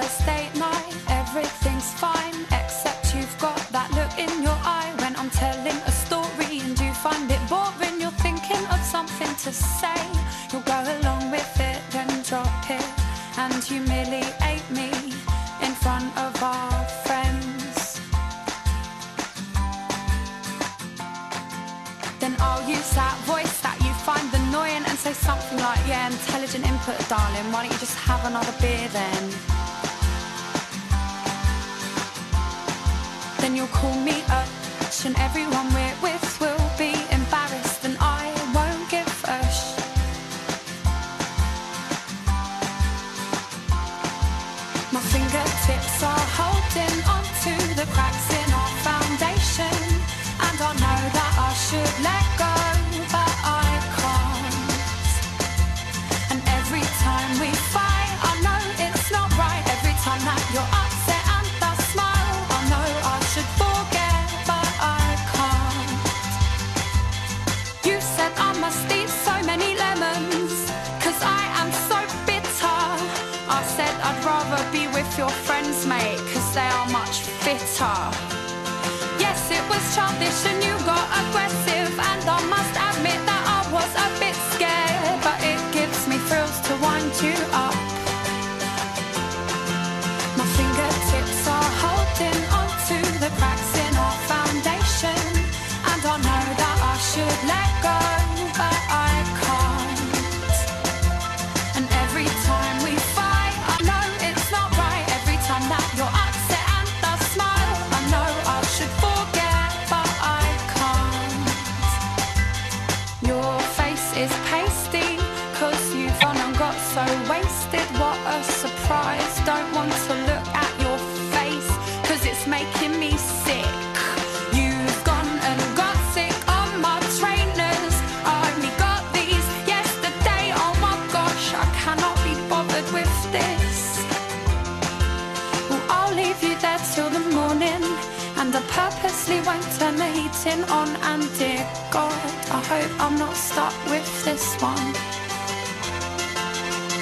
First date night, everything's fine, except you've got that look in your eye when I'm telling a story and you find it boring. You're thinking of something to say, you'll go along with it, then drop it and humiliate me in front of our friends. Then I'll use that voice that you find annoying and say something like, Yeah, intelligent input, darling, why don't you just have another beer then? then you'll call me up. Shouldn't everyone we're with your friends, mate, because they are much fitter. Yes, it was childish. is Pace. And I purposely won't turn the heating on And dear God, I hope I'm not stuck with this one.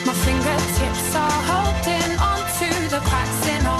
My fingertips are holding on to the cracks in all